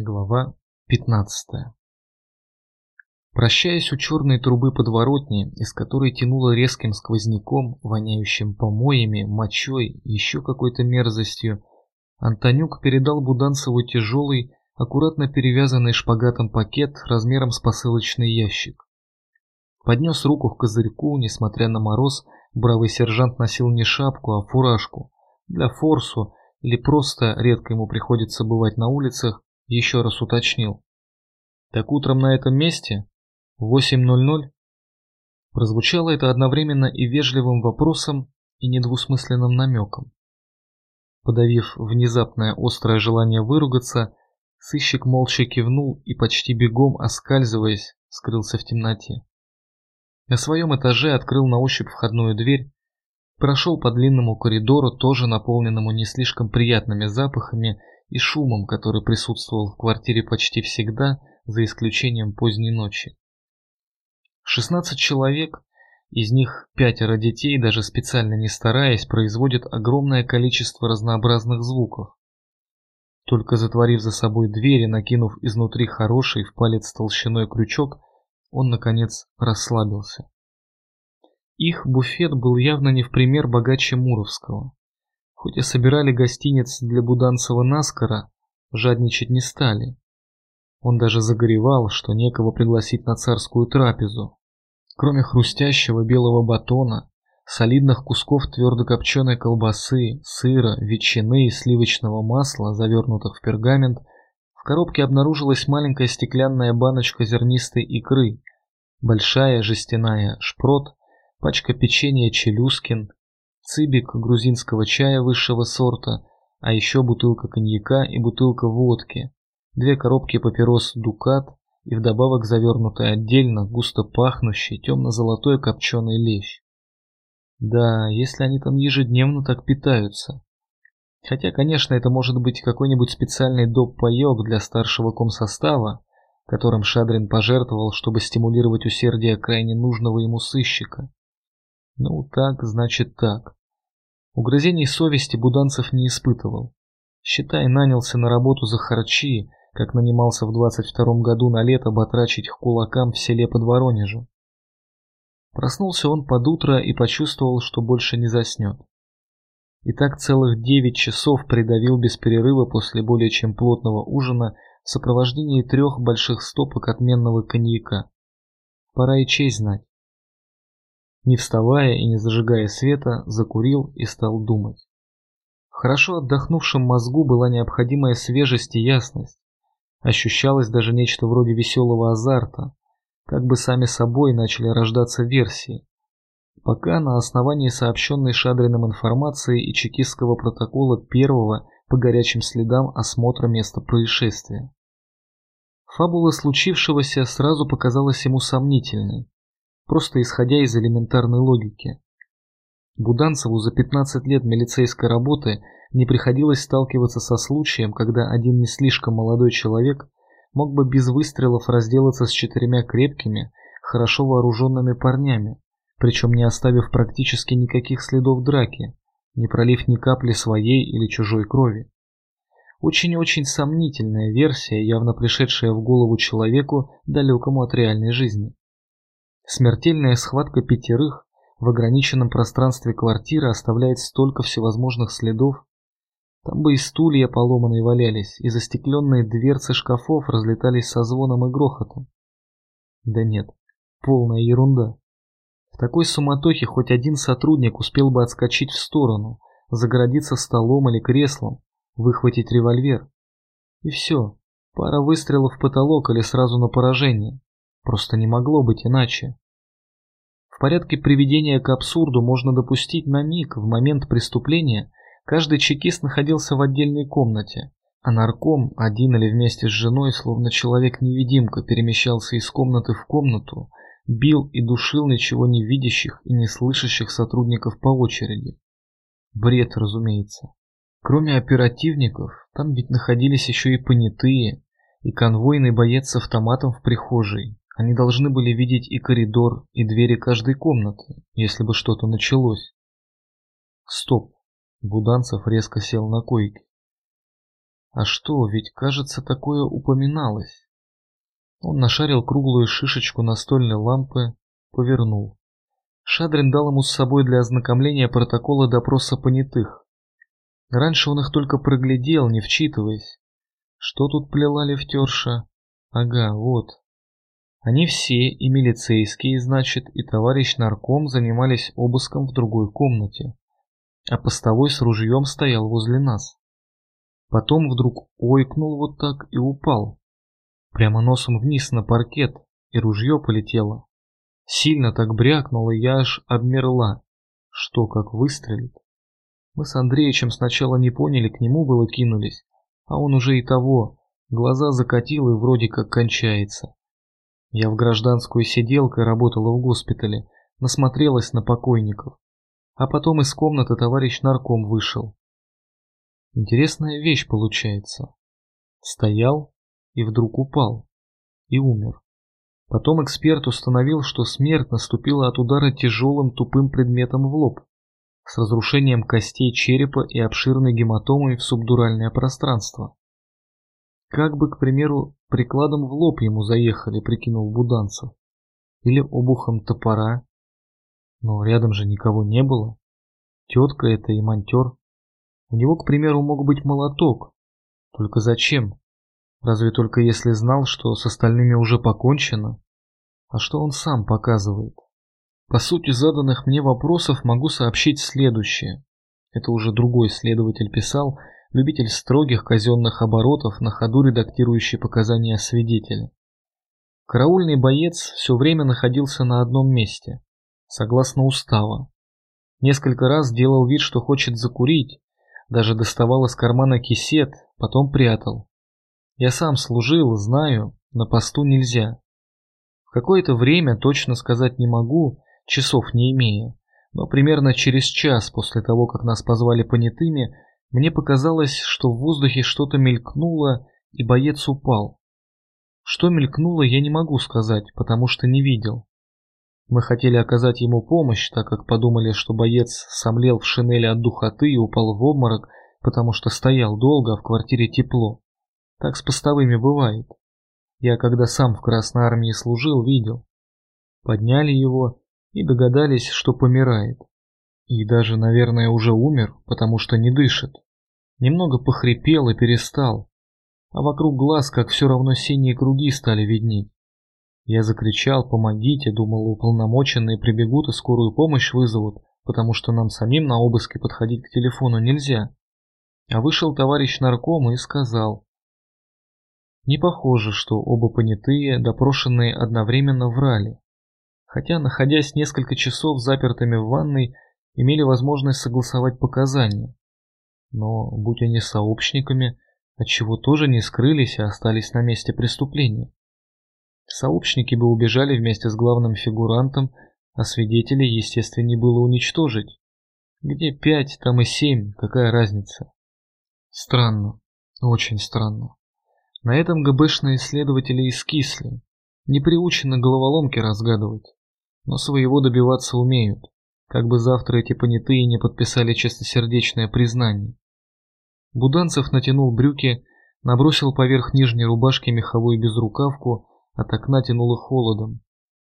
Глава 15 Прощаясь у черной трубы подворотни, из которой тянуло резким сквозняком, воняющим помоями, мочой и еще какой-то мерзостью, Антонюк передал Буданцеву тяжелый, аккуратно перевязанный шпагатом пакет размером с посылочный ящик. Поднес руку к козырьку, несмотря на мороз, бравый сержант носил не шапку, а фуражку. Для форсу или просто редко ему приходится бывать на улицах, еще раз уточнил. «Так утром на этом месте? 8.00?» Прозвучало это одновременно и вежливым вопросом, и недвусмысленным намеком. Подавив внезапное острое желание выругаться, сыщик молча кивнул и почти бегом, оскальзываясь, скрылся в темноте. На своем этаже открыл на ощупь входную дверь, прошел по длинному коридору, тоже наполненному не слишком приятными запахами и шумом, который присутствовал в квартире почти всегда, за исключением поздней ночи. 16 человек, из них пятеро детей, даже специально не стараясь, производят огромное количество разнообразных звуков. Только затворив за собой дверь и накинув изнутри хороший в палец толщиной крючок, он, наконец, расслабился. Их буфет был явно не в пример богаче Муровского. Хоть и собирали гостиниц для Буданцева наскоро, жадничать не стали. Он даже загоревал, что некого пригласить на царскую трапезу. Кроме хрустящего белого батона, солидных кусков твердокопченой колбасы, сыра, ветчины и сливочного масла, завернутых в пергамент, в коробке обнаружилась маленькая стеклянная баночка зернистой икры, большая жестяная шпрот, пачка печенья Челюскин, цибик грузинского чая высшего сорта, а еще бутылка коньяка и бутылка водки, две коробки папирос «Дукат» и вдобавок завернутый отдельно густо пахнущий темно-золотой копченый лещ. Да, если они там ежедневно так питаются. Хотя, конечно, это может быть какой-нибудь специальный доп-паек для старшего комсостава, которым Шадрин пожертвовал, чтобы стимулировать усердие крайне нужного ему сыщика. Ну, так, значит так. Угрызений совести Буданцев не испытывал. Считай, нанялся на работу за харчи, как нанимался в 22 году на лето батрачить к кулакам в селе под Воронежем. Проснулся он под утро и почувствовал, что больше не заснет. И так целых девять часов придавил без перерыва после более чем плотного ужина в сопровождении трех больших стопок отменного коньяка. Пора и честь знать. Не вставая и не зажигая света, закурил и стал думать. Хорошо отдохнувшем мозгу была необходимая свежесть и ясность. Ощущалось даже нечто вроде веселого азарта, как бы сами собой начали рождаться версии. Пока на основании сообщенной Шадриным информации и чекистского протокола первого по горячим следам осмотра места происшествия. Фабула случившегося сразу показалась ему сомнительной просто исходя из элементарной логики. Буданцеву за 15 лет милицейской работы не приходилось сталкиваться со случаем, когда один не слишком молодой человек мог бы без выстрелов разделаться с четырьмя крепкими, хорошо вооруженными парнями, причем не оставив практически никаких следов драки, не пролив ни капли своей или чужой крови. Очень-очень сомнительная версия, явно пришедшая в голову человеку, далекому от реальной жизни. Смертельная схватка пятерых в ограниченном пространстве квартиры оставляет столько всевозможных следов. Там бы и стулья поломанные валялись, и застекленные дверцы шкафов разлетались со звоном и грохотом. Да нет, полная ерунда. В такой суматохе хоть один сотрудник успел бы отскочить в сторону, загородиться столом или креслом, выхватить револьвер. И все, пара выстрелов в потолок или сразу на поражение. Просто не могло быть иначе. В порядке приведения к абсурду можно допустить на миг, в момент преступления, каждый чекист находился в отдельной комнате, а нарком, один или вместе с женой, словно человек-невидимка, перемещался из комнаты в комнату, бил и душил ничего не видящих и не слышащих сотрудников по очереди. Бред, разумеется. Кроме оперативников, там ведь находились еще и понятые, и конвойный боец с автоматом в прихожей, они должны были видеть и коридор, и двери каждой комнаты, если бы что-то началось. Стоп. Буданцев резко сел на койке. А что, ведь, кажется, такое упоминалось. Он нашарил круглую шишечку настольной лампы, повернул. Шадрин дал ему с собой для ознакомления протоколы допроса понятых. Раньше он их только проглядел, не вчитываясь. Что тут плела лифтерша? Ага, вот. Они все, и милицейские, значит, и товарищ нарком занимались обыском в другой комнате. А постовой с ружьем стоял возле нас. Потом вдруг ойкнул вот так и упал. Прямо носом вниз на паркет, и ружье полетело. Сильно так брякнуло, я аж обмерла. Что, как выстрелит? Мы с Андреичем сначала не поняли, к нему было кинулись, а он уже и того, глаза закатил и вроде как кончается. Я в гражданскую сиделкой работала в госпитале, насмотрелась на покойников. А потом из комнаты товарищ нарком вышел. Интересная вещь получается. Стоял и вдруг упал. И умер. Потом эксперт установил, что смерть наступила от удара тяжелым тупым предметом в лоб, с разрушением костей черепа и обширной гематомой в субдуральное пространство. Как бы, к примеру, прикладом в лоб ему заехали, прикинул Буданцев. Или обухом топора. Но рядом же никого не было. Тетка это и монтер. У него, к примеру, мог быть молоток. Только зачем? Разве только если знал, что с остальными уже покончено? А что он сам показывает? По сути заданных мне вопросов могу сообщить следующее. Это уже другой следователь писал, любитель строгих казенных оборотов, на ходу редактирующий показания свидетеля. Караульный боец все время находился на одном месте, согласно устава. Несколько раз делал вид, что хочет закурить, даже доставал из кармана кисет, потом прятал. Я сам служил, знаю, на посту нельзя. В какое-то время, точно сказать не могу, часов не имея, но примерно через час после того, как нас позвали понятыми, мне показалось, что в воздухе что-то мелькнуло, и боец упал. Что мелькнуло, я не могу сказать, потому что не видел. Мы хотели оказать ему помощь, так как подумали, что боец сомлел в шинели от духоты и упал в обморок, потому что стоял долго, а в квартире тепло. Так с постовыми бывает. Я, когда сам в Красной Армии служил, видел. Подняли его и догадались, что помирает. И даже, наверное, уже умер, потому что не дышит. Немного похрипел и перестал. А вокруг глаз, как все равно синие круги стали виднеть. Я закричал «помогите», думал, уполномоченные прибегут и скорую помощь вызовут, потому что нам самим на обыске подходить к телефону нельзя. А вышел товарищ нарком и сказал. Не похоже, что оба понятые, допрошенные одновременно врали. Хотя, находясь несколько часов запертыми в ванной, имели возможность согласовать показания. Но, будь они сообщниками, отчего тоже не скрылись, а остались на месте преступления. Сообщники бы убежали вместе с главным фигурантом, а свидетелей, естественно, было уничтожить. Где пять, там и семь, какая разница? Странно, очень странно. На этом ГБшные исследователи искисли, не приучены головоломки разгадывать, но своего добиваться умеют, как бы завтра эти понятые не подписали чистосердечное признание. Буданцев натянул брюки, набросил поверх нижней рубашки меховую безрукавку от окна тянуло холодом.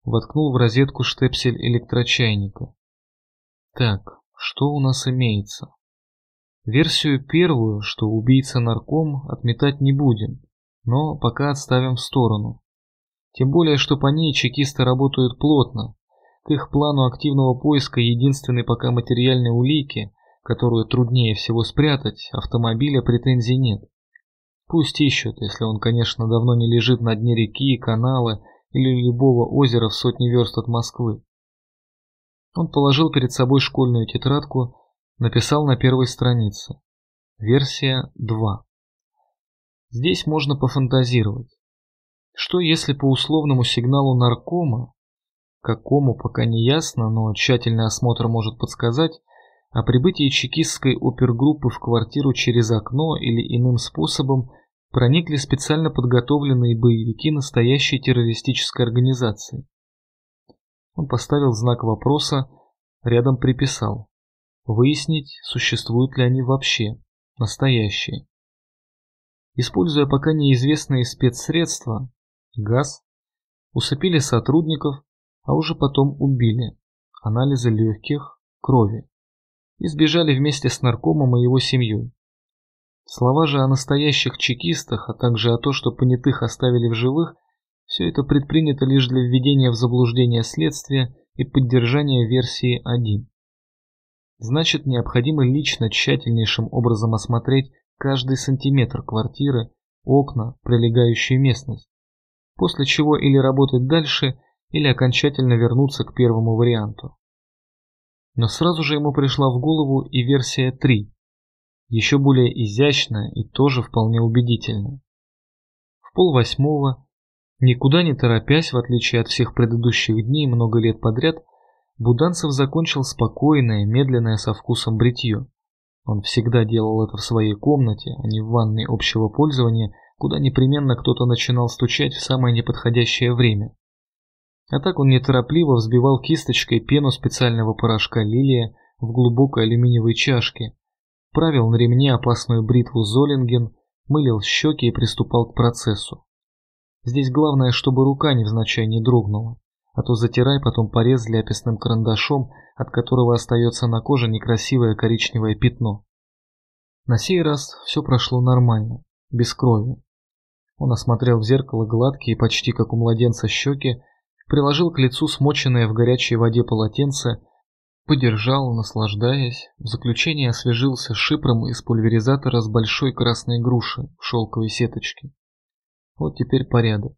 Воткнул в розетку штепсель электрочайника. Так, что у нас имеется? Версию первую, что убийца нарком, отметать не будем, но пока отставим в сторону. Тем более, что по ней чекисты работают плотно. Их плану активного поиска единственной пока материальной улики, которую труднее всего спрятать, автомобиля претензий нет. Пусть ищут, если он, конечно, давно не лежит на дне реки, канала или любого озера в сотни верст от Москвы. Он положил перед собой школьную тетрадку, написал на первой странице. Версия 2. Здесь можно пофантазировать. Что если по условному сигналу наркома, какому пока не ясно, но тщательный осмотр может подсказать, о прибытии чекистской опергруппы в квартиру через окно или иным способом проникли специально подготовленные боевики настоящей террористической организации. Он поставил знак вопроса, рядом приписал. Выяснить, существуют ли они вообще, настоящие. используя пока неизвестные спецсредства, газ, усыпили сотрудников, а уже потом убили, анализы легких, крови, и сбежали вместе с наркомом и его семьей. Слова же о настоящих чекистах, а также о том, что понятых оставили в живых, все это предпринято лишь для введения в заблуждение следствия и поддержания версии 1. Значит, необходимо лично тщательнейшим образом осмотреть каждый сантиметр квартиры, окна, прилегающую местность, после чего или работать дальше, или окончательно вернуться к первому варианту. Но сразу же ему пришла в голову и версия 3, еще более изящная и тоже вполне убедительная. В полвосьмого, никуда не торопясь, в отличие от всех предыдущих дней много лет подряд, Буданцев закончил спокойное, медленное со вкусом бритье. Он всегда делал это в своей комнате, а не в ванной общего пользования, куда непременно кто-то начинал стучать в самое неподходящее время. А так он неторопливо взбивал кисточкой пену специального порошка лилия в глубокой алюминиевой чашке, правил на ремне опасную бритву Золинген, мылил щеки и приступал к процессу. Здесь главное, чтобы рука невзначай не дрогнула, а то затирай потом порез ляписным карандашом, от которого остается на коже некрасивое коричневое пятно. На сей раз все прошло нормально, без крови. Он осмотрел в зеркало гладкие, почти как у младенца щеки, приложил к лицу смоченное в горячей воде полотенце, подержал, наслаждаясь, в заключение освежился шипром из пульверизатора с большой красной груши в шелковой сеточке. Вот теперь порядок.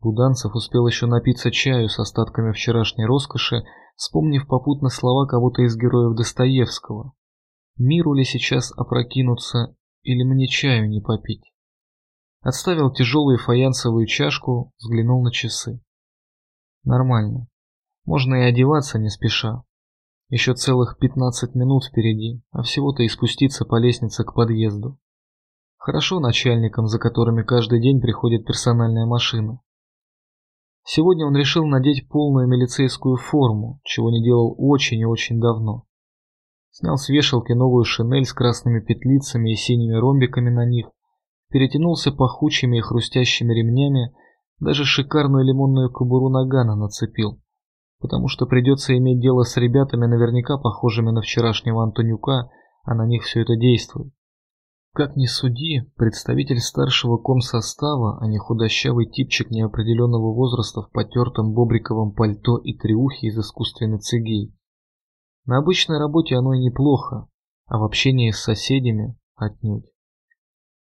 Буданцев успел еще напиться чаю с остатками вчерашней роскоши, вспомнив попутно слова кого-то из героев Достоевского. Миру ли сейчас опрокинуться или мне чаю не попить? Отставил тяжелую фаянсовую чашку, взглянул на часы. Нормально. Можно и одеваться не спеша. Еще целых 15 минут впереди, а всего-то и спуститься по лестнице к подъезду. Хорошо начальникам, за которыми каждый день приходит персональная машина. Сегодня он решил надеть полную милицейскую форму, чего не делал очень и очень давно. Снял с вешалки новую шинель с красными петлицами и синими ромбиками на них, перетянулся пахучими и хрустящими ремнями даже шикарную лимонную кобуру нагана нацепил, потому что придется иметь дело с ребятами наверняка похожими на вчерашнего Антонюка, а на них все это действует. Как ни суди, представитель старшего комсостава, а не худощавый типчик неопределенного возраста в потертом бобриковом пальто и триухе из искусственной цигей. На обычной работе оно и неплохо, а в общении с соседями отнюдь.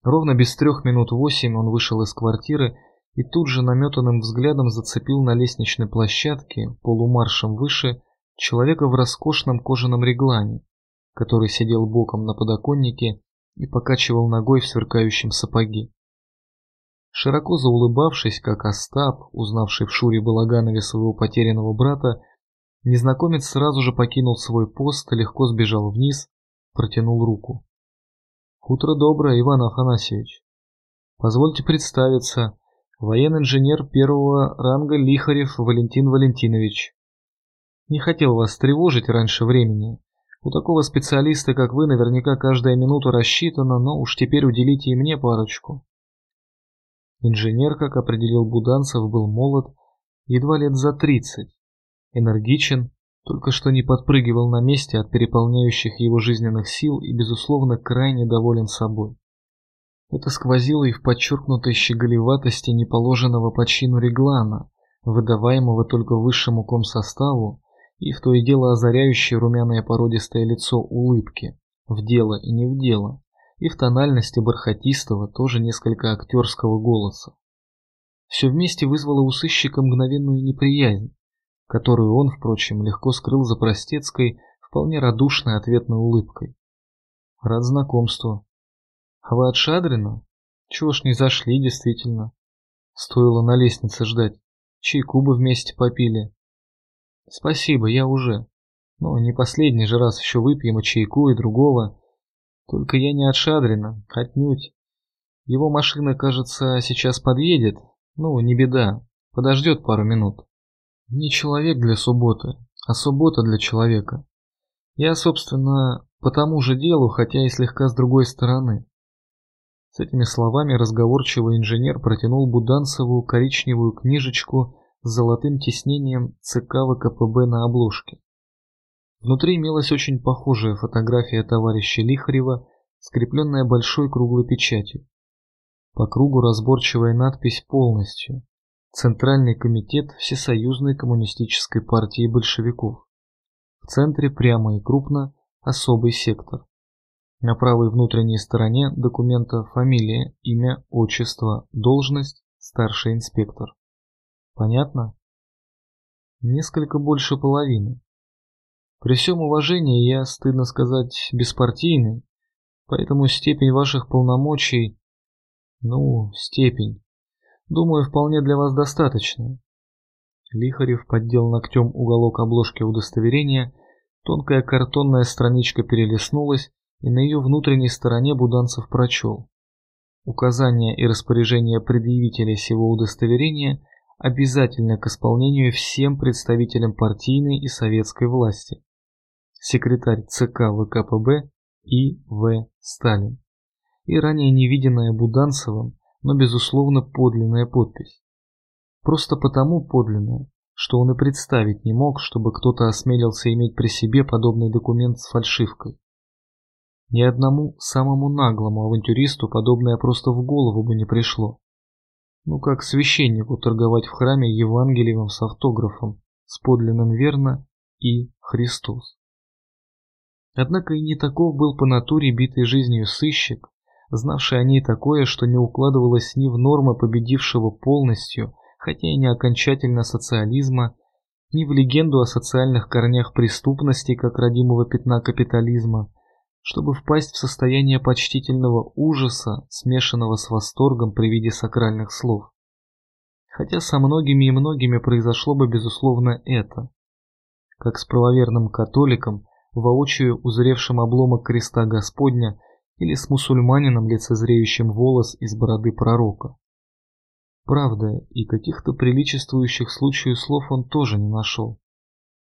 Ровно без трех минут восемь он вышел из квартиры и тут же наметанным взглядом зацепил на лестничной площадке, полумаршем выше, человека в роскошном кожаном реглане, который сидел боком на подоконнике и покачивал ногой в сверкающем сапоге. Широко заулыбавшись, как Остап, узнавший в Шуре Балаганове своего потерянного брата, незнакомец сразу же покинул свой пост, легко сбежал вниз, протянул руку. «Утро доброе, Иван Афанасьевич. Позвольте представиться, Военный инженер первого ранга Лихарев Валентин Валентинович. Не хотел вас тревожить раньше времени. У такого специалиста, как вы, наверняка каждая минута рассчитана, но уж теперь уделите и мне парочку. Инженер, как определил Буданцев, был молод, едва лет за тридцать. Энергичен, только что не подпрыгивал на месте от переполняющих его жизненных сил и, безусловно, крайне доволен собой. Это сквозило и в подчеркнутой щеголеватости неположенного по чину реглана, выдаваемого только высшему комсоставу, и в то и дело озаряющее румяное породистое лицо улыбки, в дело и не в дело, и в тональности бархатистого, тоже несколько актерского голоса. Все вместе вызвало у сыщика мгновенную неприязнь, которую он, впрочем, легко скрыл за простецкой, вполне радушной ответной улыбкой. Рад знакомству, а вы от Шадрина? Чего ж не зашли, действительно. Стоило на лестнице ждать. Чайку бы вместе попили. Спасибо, я уже. Ну, не последний же раз еще выпьем и чайку, и другого. Только я не от Шадрина, отнюдь. Его машина, кажется, сейчас подъедет. Ну, не беда, подождет пару минут. Не человек для субботы, а суббота для человека. Я, собственно, по тому же делу, хотя и слегка с другой стороны. С этими словами разговорчивый инженер протянул Буданцеву коричневую книжечку с золотым тиснением ЦК ВКПБ на обложке. Внутри имелась очень похожая фотография товарища Лихарева, скрепленная большой круглой печатью. По кругу разборчивая надпись полностью. Центральный комитет Всесоюзной коммунистической партии большевиков. В центре прямо и крупно особый сектор. На правой внутренней стороне документа фамилия, имя, отчество, должность, старший инспектор. Понятно? Несколько больше половины. При всем уважении я, стыдно сказать, беспартийный, поэтому степень ваших полномочий, ну, степень, думаю, вполне для вас достаточная. Лихарев поддел ногтем уголок обложки удостоверения, тонкая картонная страничка перелистнулась, и на ее внутренней стороне Буданцев прочел. Указания и распоряжения предъявителя сего удостоверения обязательно к исполнению всем представителям партийной и советской власти. Секретарь ЦК ВКПБ И. В. Сталин. И ранее невиденная Буданцевым, но безусловно подлинная подпись. Просто потому подлинная, что он и представить не мог, чтобы кто-то осмелился иметь при себе подобный документ с фальшивкой. Ни одному самому наглому авантюристу подобное просто в голову бы не пришло. Ну как священнику торговать в храме Евангелием с автографом, с подлинным верно и Христос. Однако и не таков был по натуре битый жизнью сыщик, знавший о ней такое, что не укладывалось ни в нормы победившего полностью, хотя и не окончательно социализма, ни в легенду о социальных корнях преступности как родимого пятна капитализма, чтобы впасть в состояние почтительного ужаса, смешанного с восторгом при виде сакральных слов. Хотя со многими и многими произошло бы безусловно это. Как с правоверным католиком, воочию узревшим обломок креста Господня, или с мусульманином, лицезреющим волос из бороды пророка. Правда, и каких-то приличествующих случаю слов он тоже не нашел.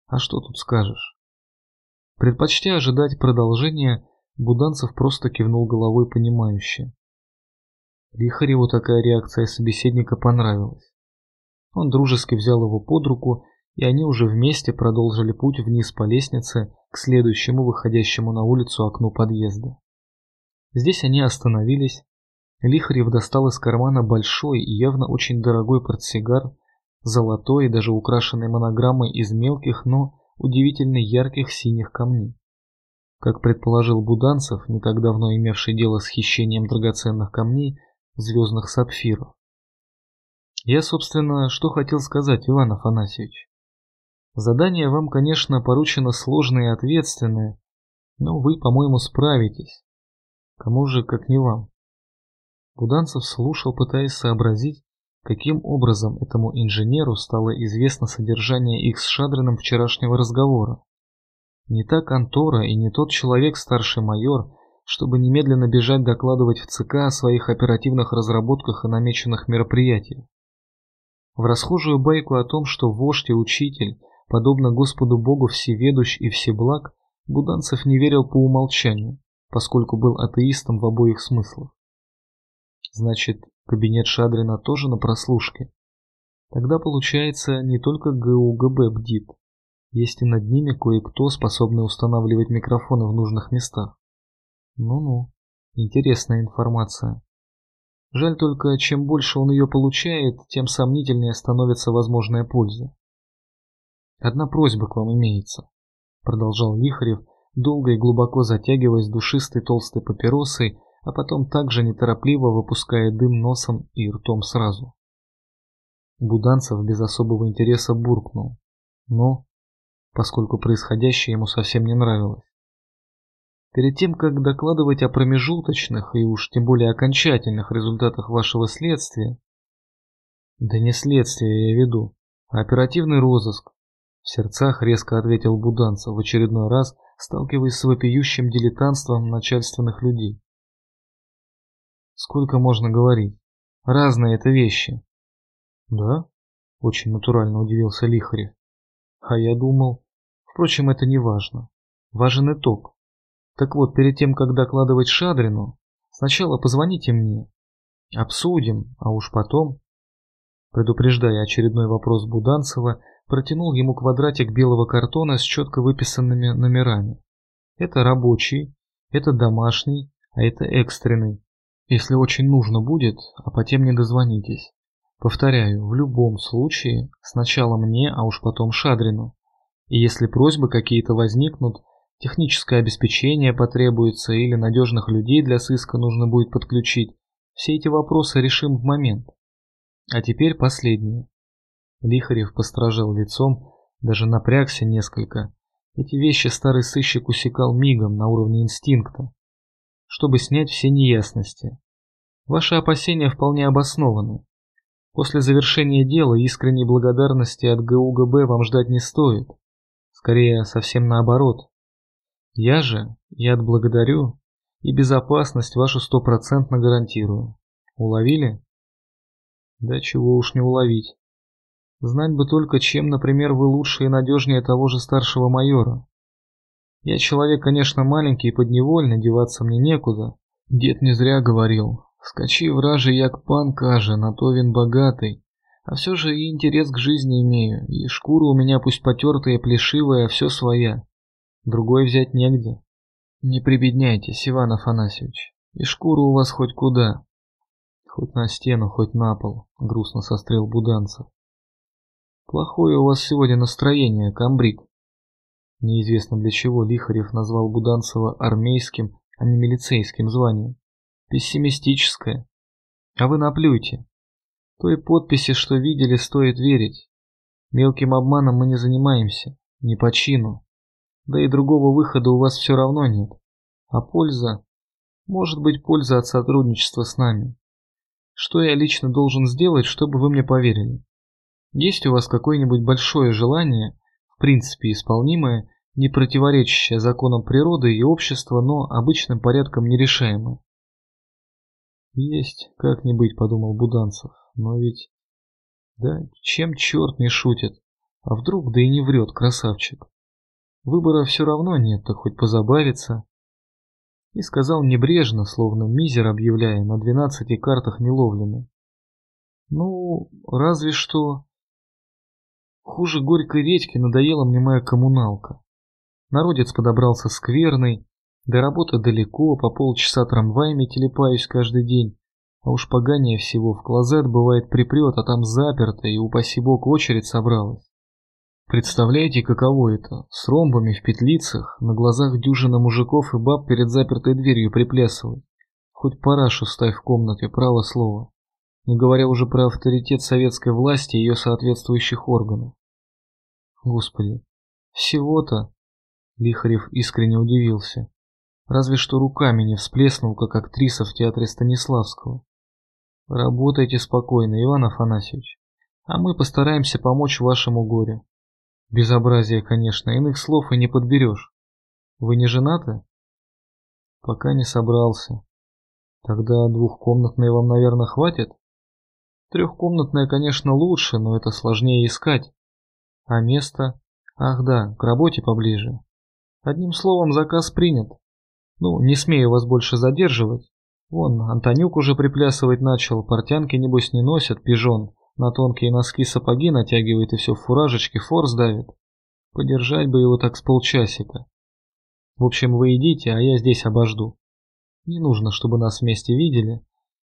А что тут скажешь? Предпочтя ожидать продолжения, Буданцев просто кивнул головой понимающе. Лихареву такая реакция собеседника понравилась. Он дружески взял его под руку, и они уже вместе продолжили путь вниз по лестнице к следующему выходящему на улицу окну подъезда. Здесь они остановились. Лихарев достал из кармана большой и явно очень дорогой портсигар, золотой и даже украшенный монограммой из мелких, но удивительно ярких синих камней. Как предположил Буданцев, не так давно имевший дело с хищением драгоценных камней, звездных сапфиров. Я, собственно, что хотел сказать, Иван Афанасьевич. Задание вам, конечно, поручено сложное и ответственное, но вы, по-моему, справитесь. Кому же, как не вам? Буданцев слушал, пытаясь сообразить, Каким образом этому инженеру стало известно содержание их с Шадриным вчерашнего разговора? Не та контора и не тот человек, старший майор, чтобы немедленно бежать докладывать в ЦК о своих оперативных разработках и намеченных мероприятиях. В расхожую байку о том, что вождь и учитель, подобно Господу Богу всеведущ и всеблаг, Буданцев не верил по умолчанию, поскольку был атеистом в обоих смыслах. Значит, Кабинет Шадрина тоже на прослушке. Тогда получается, не только ГУГБ бдит. Есть и над ними кое-кто, способный устанавливать микрофоны в нужных местах. Ну-ну, интересная информация. Жаль только, чем больше он ее получает, тем сомнительнее становится возможная польза. Одна просьба к вам имеется, продолжал Лихарев, долго и глубоко затягиваясь душистой толстой папиросой, а потом также неторопливо выпуская дым носом и ртом сразу. Буданцев без особого интереса буркнул. Но, поскольку происходящее ему совсем не нравилось. Перед тем, как докладывать о промежуточных и уж тем более окончательных результатах вашего следствия, да не следствие я веду, а оперативный розыск, в сердцах резко ответил Буданцев в очередной раз, сталкиваясь с вопиющим дилетантством начальственных людей. Сколько можно говорить? Разные это вещи. Да? Очень натурально удивился Лихарев. А я думал... Впрочем, это не важно. Важен итог. Так вот, перед тем, как докладывать Шадрину, Сначала позвоните мне. Обсудим, а уж потом... Предупреждая очередной вопрос Буданцева, протянул ему квадратик белого картона с четко выписанными номерами. Это рабочий, это домашний, а это экстренный. Если очень нужно будет, а по тем не дозвонитесь. Повторяю, в любом случае, сначала мне, а уж потом Шадрину. И если просьбы какие-то возникнут, техническое обеспечение потребуется или надежных людей для сыска нужно будет подключить, все эти вопросы решим в момент. А теперь последнее. Лихарев постражал лицом, даже напрягся несколько. Эти вещи старый сыщик усекал мигом на уровне инстинкта, чтобы снять все неясности. Ваши опасения вполне обоснованы. После завершения дела искренней благодарности от ГУГБ вам ждать не стоит. Скорее, совсем наоборот. Я же и отблагодарю, и безопасность вашу стопроцентно гарантирую. Уловили? Да чего уж не уловить. Знать бы только, чем, например, вы лучше и надежнее того же старшего майора. Я человек, конечно, маленький и подневольный, деваться мне некуда. Дед не зря говорил. Скачи, враже, як пан каже, на то вин богатый. А все же и интерес к жизни имею, и шкура у меня пусть потертая, плешивая, все своя. Другой взять негде. Не прибедняйтесь, Иван Афанасьевич, и шкура у вас хоть куда. Хоть на стену, хоть на пол, грустно сострел Буданцев. Плохое у вас сегодня настроение, комбриг. Неизвестно для чего Лихарев назвал Буданцева армейским, а не милицейским званием. Пессимистическое. А вы наплюйте. Той подписи, что видели, стоит верить. Мелким обманом мы не занимаемся, не по чину. Да и другого выхода у вас все равно нет. А польза? Может быть польза от сотрудничества с нами. Что я лично должен сделать, чтобы вы мне поверили? Есть у вас какое-нибудь большое желание, в принципе исполнимое, не противоречащее законам природы и общества, но обычным порядком нерешаемое? Есть, как не быть, подумал Буданцев, но ведь... Да, чем черт не шутит? А вдруг да и не врет, красавчик? Выбора все равно нет, так хоть позабавиться. И сказал небрежно, словно мизер объявляя, на двенадцати картах не ловлены. Ну, разве что... Хуже горькой редьки надоела мне моя коммуналка. Народец подобрался скверный, до работы далеко, по полчаса трамваями телепаюсь каждый день. А уж поганее всего в клозет бывает припрет, а там заперто, и упаси бог очередь собралась. Представляете, каково это? С ромбами в петлицах, на глазах дюжина мужиков и баб перед запертой дверью приплясывать. Хоть парашу ставь в комнате, право слово. Не говоря уже про авторитет советской власти и ее соответствующих органов. Господи, всего-то... Лихарев искренне удивился. Разве что руками не всплеснул, как актриса в театре Станиславского. Работайте спокойно, Иван Афанасьевич, а мы постараемся помочь вашему горю. Безобразие, конечно, иных слов и не подберешь. Вы не женаты? Пока не собрался. Тогда двухкомнатной вам, наверное, хватит? Трехкомнатная, конечно, лучше, но это сложнее искать. А место? Ах да, к работе поближе. Одним словом, заказ принят. Ну, не смею вас больше задерживать. Вон, Антонюк уже приплясывать начал, портянки небось не носят, пижон. На тонкие носки сапоги натягивает и все в фуражечке, форс давит. Подержать бы его так с полчасика. В общем, вы идите, а я здесь обожду. Не нужно, чтобы нас вместе видели.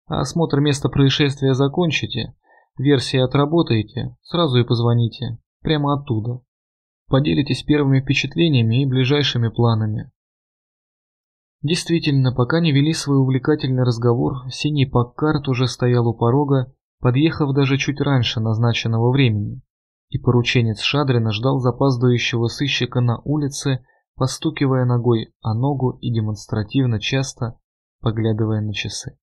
Осмотр места происшествия закончите, версии отработаете, сразу и позвоните. Прямо оттуда. Поделитесь первыми впечатлениями и ближайшими планами. Действительно, пока не вели свой увлекательный разговор, синий Паккарт уже стоял у порога, подъехав даже чуть раньше назначенного времени, и порученец Шадрина ждал запаздывающего сыщика на улице, постукивая ногой о ногу и демонстративно часто поглядывая на часы.